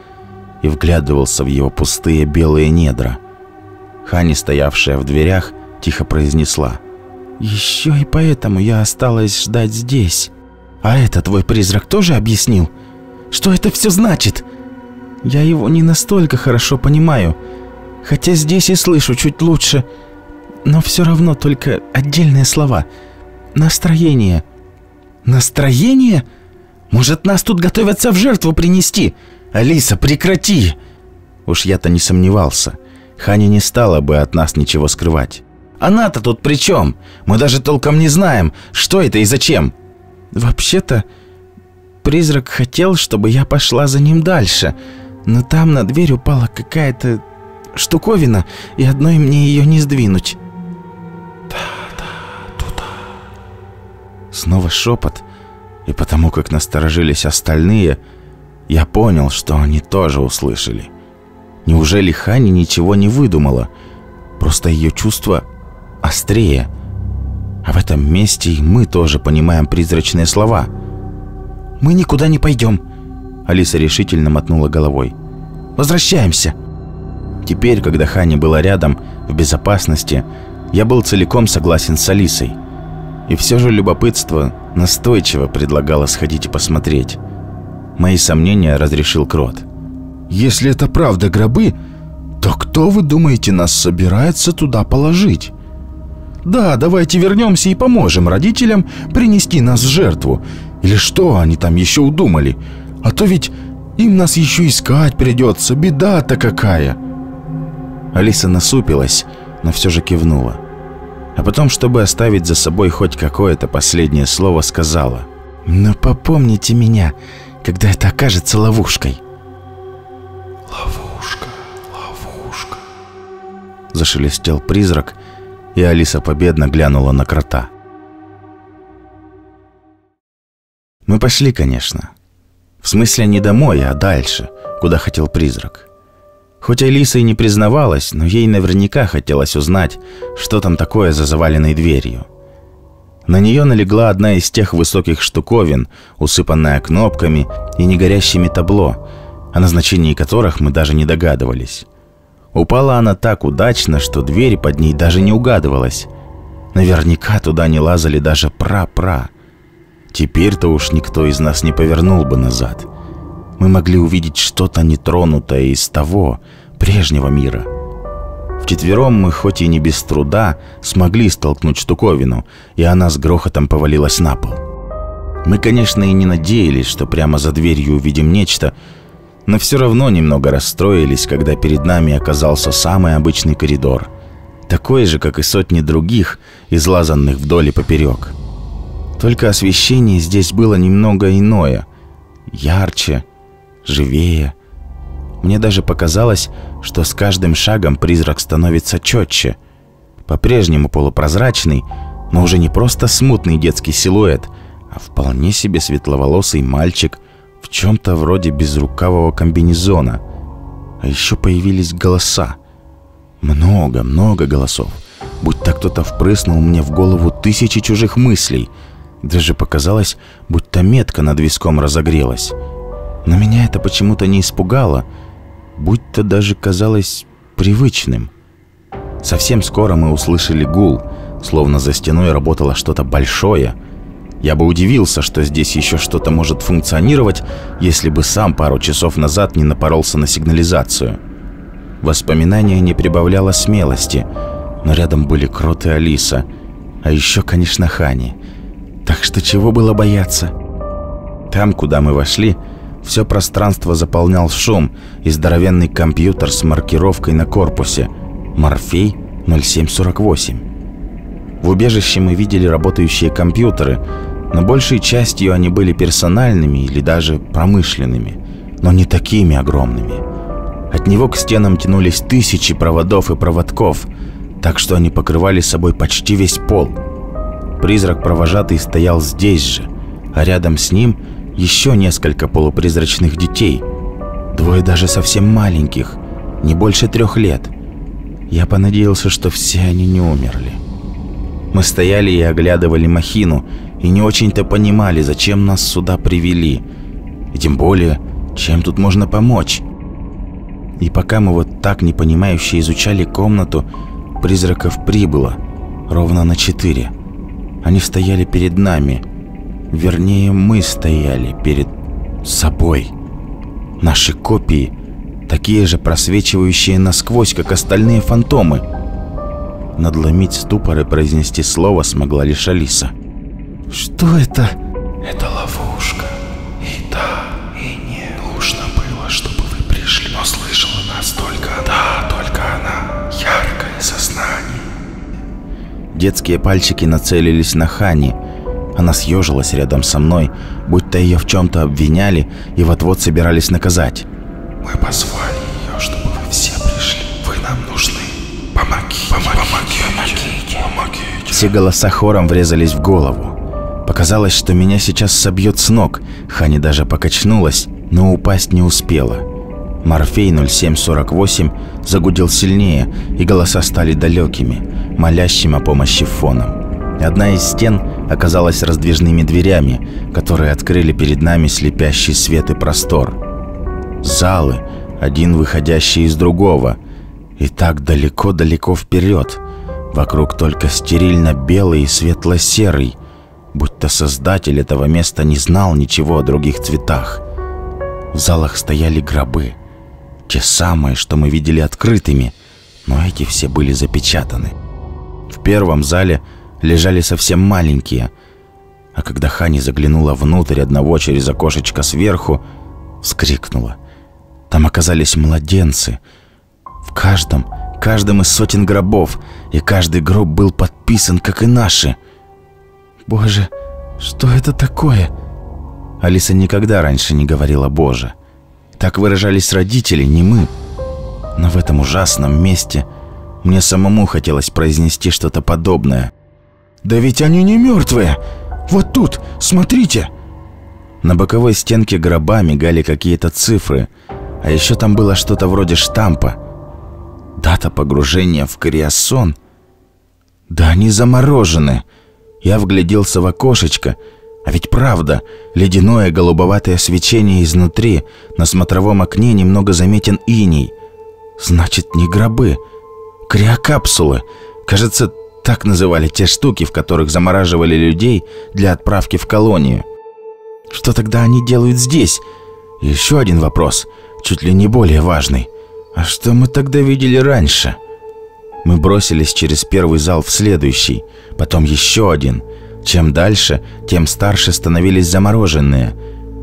и вглядывался в его пустые белые недра. Хани, стоявшая в дверях, тихо произнесла. «Еще и поэтому я осталась ждать здесь. А это твой призрак тоже объяснил? Что это все значит?» Я его не настолько хорошо понимаю, хотя здесь и слышу чуть лучше, но все равно только отдельные слова. Настроение. Настроение? Может, нас тут готовятся в жертву принести? Алиса, прекрати! Уж я-то не сомневался. Ханя не стала бы от нас ничего скрывать. Она-то тут при чем? Мы даже толком не знаем, что это и зачем. Вообще-то, призрак хотел, чтобы я пошла за ним дальше — но там на дверь упала какая-то штуковина, и одной мне ее не сдвинуть. Да-да, туда. Снова шепот, и потому как насторожились остальные, я понял, что они тоже услышали. Неужели Хани ничего не выдумала? Просто ее чувства острее. А в этом месте и мы тоже понимаем призрачные слова. «Мы никуда не пойдем», Алиса решительно мотнула головой. «Возвращаемся!» Теперь, когда Хани была рядом, в безопасности, я был целиком согласен с Алисой. И все же любопытство настойчиво предлагало сходить и посмотреть. Мои сомнения разрешил Крот. «Если это правда гробы, то кто, вы думаете, нас собирается туда положить?» «Да, давайте вернемся и поможем родителям принести нас в жертву. Или что они там еще удумали? А то ведь Им нас еще искать придется, беда-то какая!» Алиса насупилась, но все же кивнула. А потом, чтобы оставить за собой хоть какое-то последнее слово, сказала. «Но попомните меня, когда это окажется ловушкой». «Ловушка, ловушка», — зашелестел призрак, и Алиса победно глянула на крота. Мы пошли, конечно. В смысле не домой, а дальше, куда хотел призрак. Хоть Алиса и не признавалась, но ей наверняка хотелось узнать, что там такое за заваленной дверью. На нее налегла одна из тех высоких штуковин, усыпанная кнопками и негорящими табло, о назначении которых мы даже не догадывались. Упала она так удачно, что дверь под ней даже не угадывалась. Наверняка туда не лазали даже пра-пра. Теперь-то уж никто из нас не повернул бы назад. Мы могли увидеть что-то нетронутое из того, прежнего мира. Вчетвером мы, хоть и не без труда, смогли столкнуть штуковину, и она с грохотом повалилась на пол. Мы, конечно, и не надеялись, что прямо за дверью увидим нечто, но все равно немного расстроились, когда перед нами оказался самый обычный коридор, такой же, как и сотни других, излазанных вдоль и поперек. Только освещение здесь было немного иное, ярче, живее. Мне даже показалось, что с каждым шагом призрак становится четче. По-прежнему полупрозрачный, но уже не просто смутный детский силуэт, а вполне себе светловолосый мальчик в чем-то вроде безрукавого комбинезона. А еще появились голоса. Много, много голосов. Будто кто-то впрыснул мне в голову тысячи чужих мыслей. Даже показалось, будто метка над виском разогрелась. Но меня это почему-то не испугало, будь-то даже казалось привычным. Совсем скоро мы услышали гул, словно за стеной работало что-то большое. Я бы удивился, что здесь еще что-то может функционировать, если бы сам пару часов назад не напоролся на сигнализацию. Воспоминание не прибавляло смелости, но рядом были Крот и Алиса, а еще, конечно, Хани. Так что чего было бояться? Там, куда мы вошли, все пространство заполнял шум и здоровенный компьютер с маркировкой на корпусе «Морфей 0748». В убежище мы видели работающие компьютеры, но большей частью они были персональными или даже промышленными, но не такими огромными. От него к стенам тянулись тысячи проводов и проводков, так что они покрывали собой почти весь пол. Призрак провожатый стоял здесь же, а рядом с ним – еще несколько полупризрачных детей. Двое даже совсем маленьких, не больше трех лет. Я понадеялся, что все они не умерли. Мы стояли и оглядывали махину, и не очень-то понимали, зачем нас сюда привели. И тем более, чем тут можно помочь. И пока мы вот так непонимающе изучали комнату, призраков прибыло ровно на четыре. Они стояли перед нами, Вернее, мы стояли перед собой. Наши копии, такие же просвечивающие насквозь, как остальные фантомы. Надломить ступор и произнести слово смогла лишь Алиса. «Что это?» «Это ловушка. И да, и не. Нужно было, чтобы вы пришли, но слышала нас только она. Только она. Яркое сознание». Детские пальчики нацелились на Хани – она съежилась рядом со мной, будто ее в чем-то обвиняли и вот-вот собирались наказать. «Мы позвали ее, чтобы вы все пришли. Вы нам нужны. Помогите, помогите, помогите, помогите». Все голоса хором врезались в голову. Показалось, что меня сейчас собьет с ног. Хани даже покачнулась, но упасть не успела. Морфей 0748 загудел сильнее, и голоса стали далекими, молящим о помощи фоном. Одна из стен оказалась раздвижными дверями, которые открыли перед нами слепящий свет и простор. Залы, один выходящий из другого, и так далеко-далеко вперед. Вокруг только стерильно белый и светло-серый, будто создатель этого места не знал ничего о других цветах. В залах стояли гробы, те самые, что мы видели открытыми, но эти все были запечатаны. В первом зале – лежали совсем маленькие. А когда Хани заглянула внутрь одного через окошечко сверху, Вскрикнула. Там оказались младенцы. В каждом, каждом из сотен гробов, и каждый гроб был подписан, как и наши. Боже, что это такое? Алиса никогда раньше не говорила «Боже». Так выражались родители, не мы. Но в этом ужасном месте мне самому хотелось произнести что-то подобное. «Да ведь они не мертвые! Вот тут, смотрите!» На боковой стенке гроба мигали какие-то цифры, а еще там было что-то вроде штампа. Дата погружения в Кориасон. Да они заморожены. Я вгляделся в окошечко — а ведь правда, ледяное голубоватое свечение изнутри, на смотровом окне немного заметен иней. Значит, не гробы, криокапсулы. Кажется, так называли те штуки, в которых замораживали людей для отправки в колонию. Что тогда они делают здесь? Еще один вопрос, чуть ли не более важный. А что мы тогда видели раньше? Мы бросились через первый зал в следующий, потом еще один – чем дальше, тем старше становились замороженные.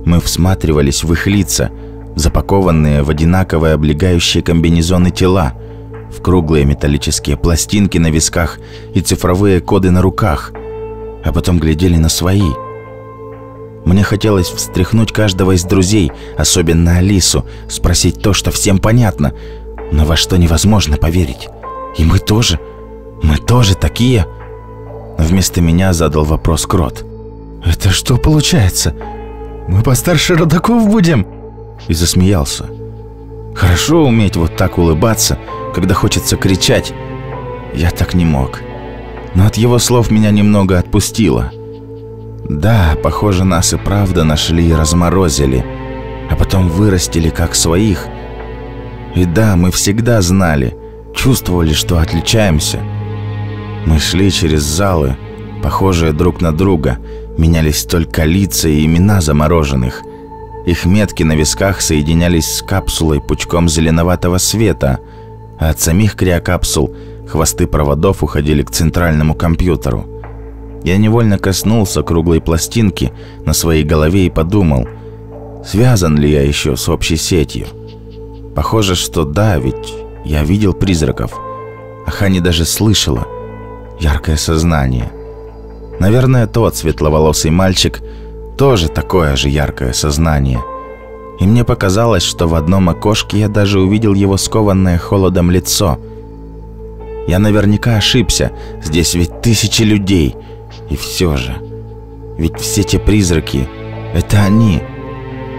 Мы всматривались в их лица, запакованные в одинаковые облегающие комбинезоны тела, в круглые металлические пластинки на висках и цифровые коды на руках, а потом глядели на свои. Мне хотелось встряхнуть каждого из друзей, особенно Алису, спросить то, что всем понятно, но во что невозможно поверить. И мы тоже, мы тоже такие – Вместо меня задал вопрос Крот. «Это что получается? Мы постарше родаков будем?» И засмеялся. Хорошо уметь вот так улыбаться, когда хочется кричать. Я так не мог. Но от его слов меня немного отпустило. Да, похоже, нас и правда нашли и разморозили, а потом вырастили как своих. И да, мы всегда знали, чувствовали, что отличаемся – мы шли через залы, похожие друг на друга, менялись только лица и имена замороженных. Их метки на висках соединялись с капсулой пучком зеленоватого света, а от самих криокапсул хвосты проводов уходили к центральному компьютеру. Я невольно коснулся круглой пластинки на своей голове и подумал, связан ли я еще с общей сетью. Похоже, что да, ведь я видел призраков. а Хани даже слышала – яркое сознание. Наверное, тот светловолосый мальчик тоже такое же яркое сознание. И мне показалось, что в одном окошке я даже увидел его скованное холодом лицо. Я наверняка ошибся, здесь ведь тысячи людей. И все же, ведь все те призраки — это они.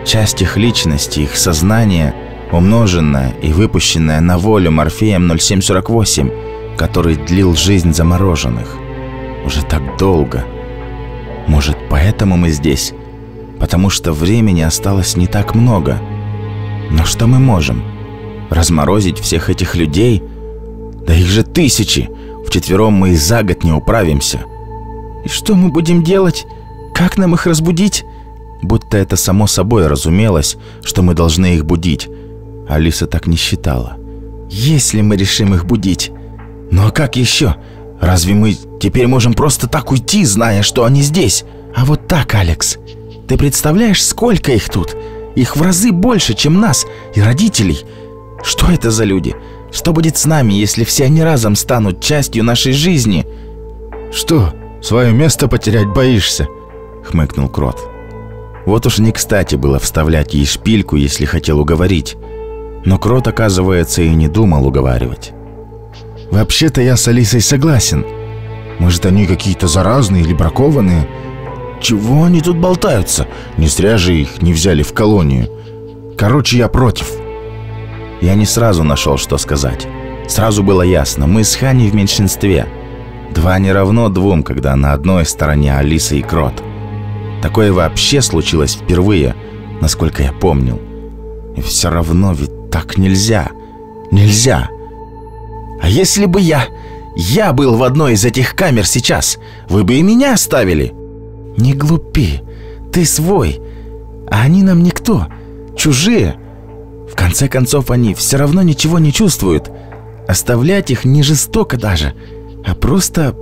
Часть их личности, их сознания, умноженная и выпущенная на волю Морфеем 0748 — который длил жизнь замороженных. Уже так долго. Может, поэтому мы здесь? Потому что времени осталось не так много. Но что мы можем? Разморозить всех этих людей? Да их же тысячи! Вчетвером мы и за год не управимся. И что мы будем делать? Как нам их разбудить? Будто это само собой разумелось, что мы должны их будить. Алиса так не считала. Если мы решим их будить, ну а как еще? Разве мы теперь можем просто так уйти, зная, что они здесь? А вот так, Алекс. Ты представляешь, сколько их тут? Их в разы больше, чем нас и родителей. Что это за люди? Что будет с нами, если все они разом станут частью нашей жизни? Что, свое место потерять боишься? Хмыкнул Крот. Вот уж не кстати было вставлять ей шпильку, если хотел уговорить. Но Крот, оказывается, и не думал уговаривать. Вообще-то я с Алисой согласен. Может, они какие-то заразные или бракованные? Чего они тут болтаются? Не зря же их не взяли в колонию. Короче, я против. Я не сразу нашел, что сказать. Сразу было ясно, мы с Хани в меньшинстве. Два не равно двум, когда на одной стороне Алиса и Крот. Такое вообще случилось впервые, насколько я помнил. И все равно ведь так нельзя. Нельзя. А если бы я... Я был в одной из этих камер сейчас, вы бы и меня оставили. Не глупи, ты свой. А они нам никто, чужие. В конце концов, они все равно ничего не чувствуют. Оставлять их не жестоко даже, а просто...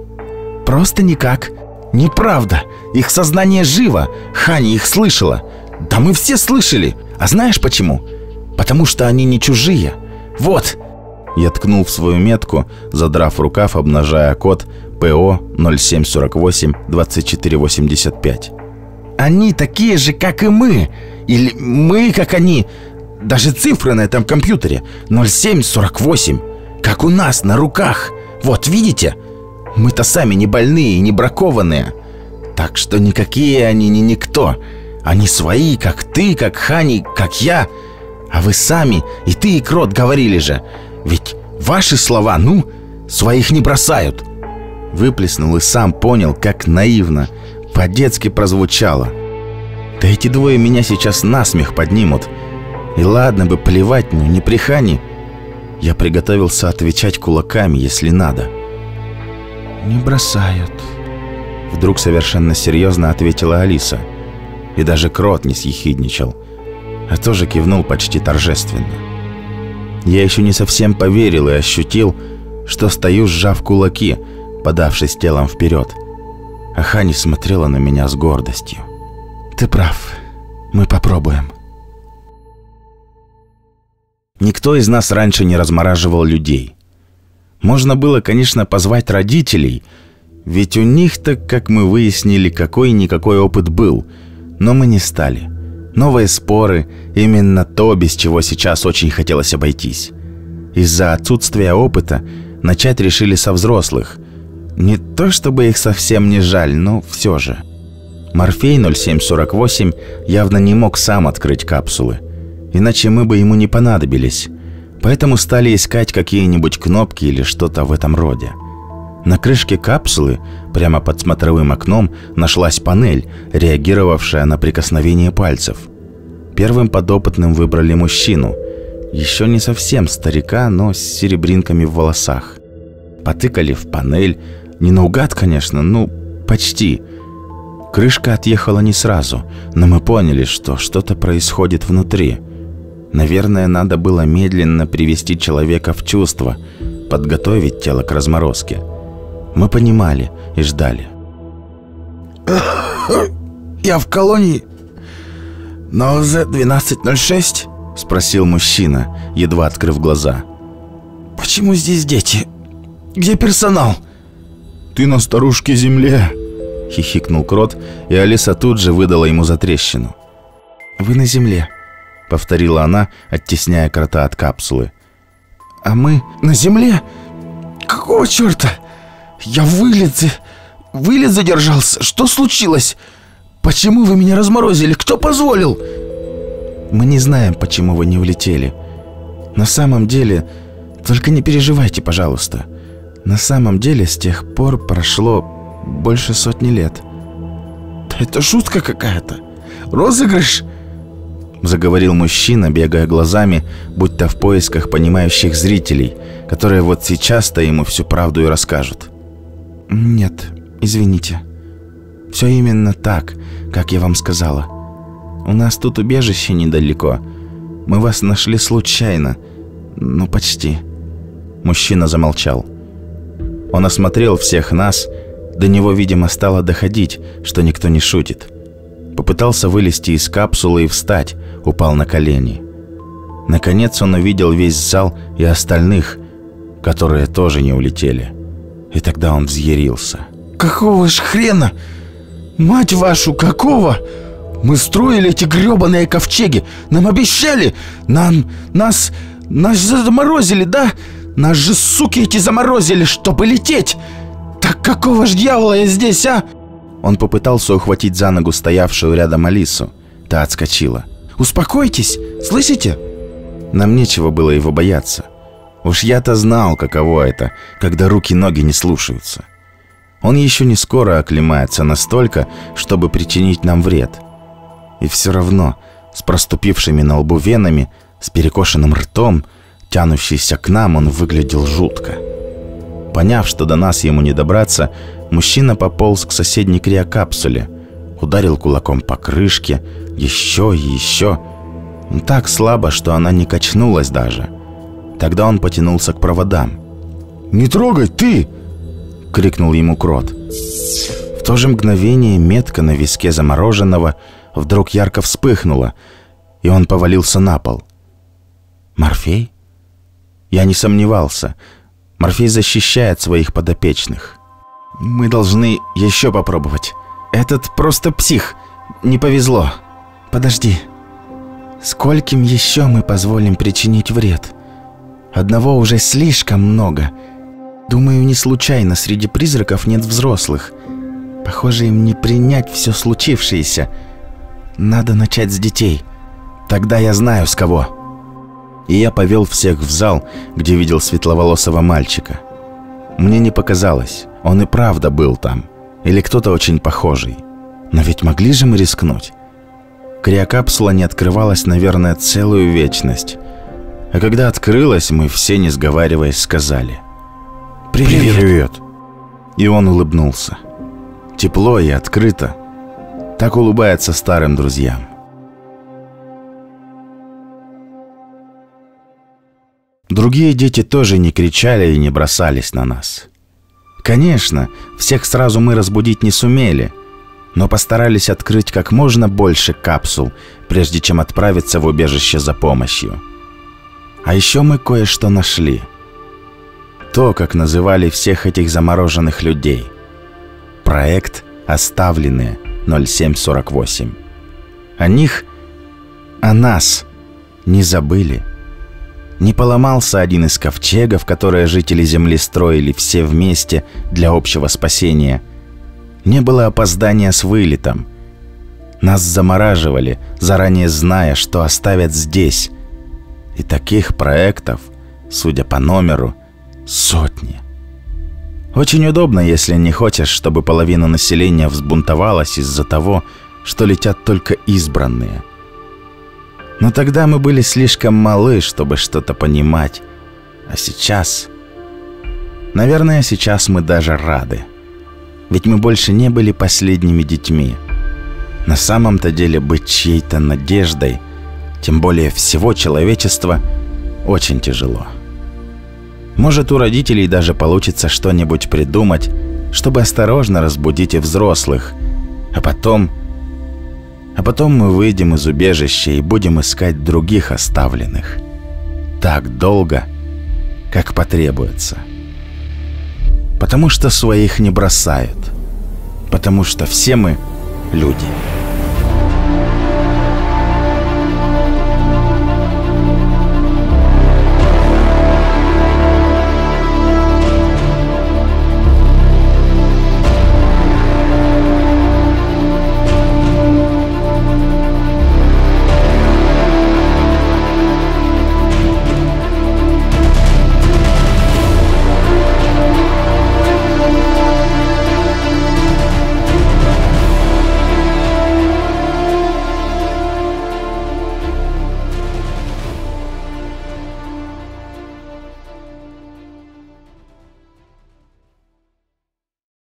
Просто никак. Неправда. Их сознание живо. Хани их слышала. Да мы все слышали. А знаешь почему? Потому что они не чужие. Вот!» Я ткнул в свою метку, задрав рукав, обнажая код ПО 0748 2485. «Они такие же, как и мы! Или мы, как они! Даже цифры на этом компьютере 0748, как у нас на руках! Вот, видите? Мы-то сами не больные и не бракованные!» Так что никакие они не никто. Они свои, как ты, как Хани, как я. А вы сами, и ты, и Крот, говорили же. Ведь ваши слова, ну, своих не бросают. Выплеснул и сам понял, как наивно, по-детски прозвучало. Да эти двое меня сейчас насмех поднимут. И ладно бы плевать, но не при Хани. Я приготовился отвечать кулаками, если надо. «Не бросают», Вдруг совершенно серьезно ответила Алиса. И даже Крот не съехидничал, а тоже кивнул почти торжественно. Я еще не совсем поверил и ощутил, что стою, сжав кулаки, подавшись телом вперед. А Хани смотрела на меня с гордостью. «Ты прав. Мы попробуем». Никто из нас раньше не размораживал людей. Можно было, конечно, позвать родителей – ведь у них-то, как мы выяснили, какой-никакой опыт был. Но мы не стали. Новые споры – именно то, без чего сейчас очень хотелось обойтись. Из-за отсутствия опыта начать решили со взрослых. Не то чтобы их совсем не жаль, но все же. Морфей 0748 явно не мог сам открыть капсулы. Иначе мы бы ему не понадобились. Поэтому стали искать какие-нибудь кнопки или что-то в этом роде – на крышке капсулы, прямо под смотровым окном, нашлась панель, реагировавшая на прикосновение пальцев. Первым подопытным выбрали мужчину. Еще не совсем старика, но с серебринками в волосах. Потыкали в панель. Не наугад, конечно, ну, почти. Крышка отъехала не сразу, но мы поняли, что что-то происходит внутри. Наверное, надо было медленно привести человека в чувство, подготовить тело к разморозке – мы понимали и ждали. «Я в колонии на ОЗ-1206?» Спросил мужчина, едва открыв глаза. «Почему здесь дети? Где персонал?» «Ты на старушке земле!» Хихикнул Крот, и Алиса тут же выдала ему затрещину. «Вы на земле», — повторила она, оттесняя крота от капсулы. «А мы на земле? Какого черта?» Я вылет... Вылет задержался. Что случилось? Почему вы меня разморозили? Кто позволил? Мы не знаем, почему вы не улетели. На самом деле... Только не переживайте, пожалуйста. На самом деле, с тех пор прошло больше сотни лет. Да это шутка какая-то. Розыгрыш? Заговорил мужчина, бегая глазами, будто в поисках понимающих зрителей, которые вот сейчас-то ему всю правду и расскажут. «Нет, извините. Все именно так, как я вам сказала. У нас тут убежище недалеко. Мы вас нашли случайно. Ну, почти». Мужчина замолчал. Он осмотрел всех нас. До него, видимо, стало доходить, что никто не шутит. Попытался вылезти из капсулы и встать, упал на колени. Наконец он увидел весь зал и остальных, которые тоже не улетели. И тогда он взъярился. «Какого ж хрена? Мать вашу, какого? Мы строили эти гребаные ковчеги. Нам обещали. Нам... Нас... Нас заморозили, да? Нас же, суки, эти заморозили, чтобы лететь. Так какого ж дьявола я здесь, а?» Он попытался ухватить за ногу стоявшую рядом Алису. Та отскочила. «Успокойтесь, слышите?» Нам нечего было его бояться. Уж я-то знал, каково это, когда руки-ноги не слушаются. Он еще не скоро оклемается настолько, чтобы причинить нам вред. И все равно, с проступившими на лбу венами, с перекошенным ртом, тянущийся к нам, он выглядел жутко. Поняв, что до нас ему не добраться, мужчина пополз к соседней криокапсуле, ударил кулаком по крышке, еще и еще. Так слабо, что она не качнулась даже – Тогда он потянулся к проводам. «Не трогай, ты!» — крикнул ему Крот. В то же мгновение метка на виске замороженного вдруг ярко вспыхнула, и он повалился на пол. Морфей? Я не сомневался. Морфей защищает своих подопечных. Мы должны еще попробовать. Этот просто псих. Не повезло. Подожди. Скольким еще мы позволим причинить вред? Одного уже слишком много. Думаю, не случайно среди призраков нет взрослых. Похоже, им не принять все случившееся. Надо начать с детей. Тогда я знаю, с кого. И я повел всех в зал, где видел светловолосого мальчика. Мне не показалось, он и правда был там. Или кто-то очень похожий. Но ведь могли же мы рискнуть? Криокапсула не открывалась, наверное, целую вечность. А когда открылась, мы все, не сговариваясь, сказали «Привет!», Привет. И он улыбнулся. Тепло и открыто. Так улыбается старым друзьям. Другие дети тоже не кричали и не бросались на нас. Конечно, всех сразу мы разбудить не сумели, но постарались открыть как можно больше капсул, прежде чем отправиться в убежище за помощью. А еще мы кое-что нашли. То, как называли всех этих замороженных людей. Проект «Оставленные 0748». О них, о нас не забыли. Не поломался один из ковчегов, которые жители Земли строили все вместе для общего спасения. Не было опоздания с вылетом. Нас замораживали, заранее зная, что оставят здесь. И таких проектов, судя по номеру, сотни. Очень удобно, если не хочешь, чтобы половина населения взбунтовалась из-за того, что летят только избранные – но тогда мы были слишком малы, чтобы что-то понимать. А сейчас... Наверное, сейчас мы даже рады. Ведь мы больше не были последними детьми. На самом-то деле быть чьей-то надеждой, тем более всего человечества, очень тяжело. Может, у родителей даже получится что-нибудь придумать, чтобы осторожно разбудить и взрослых, а потом а потом мы выйдем из убежища и будем искать других оставленных. Так долго, как потребуется. Потому что своих не бросают. Потому что все мы люди.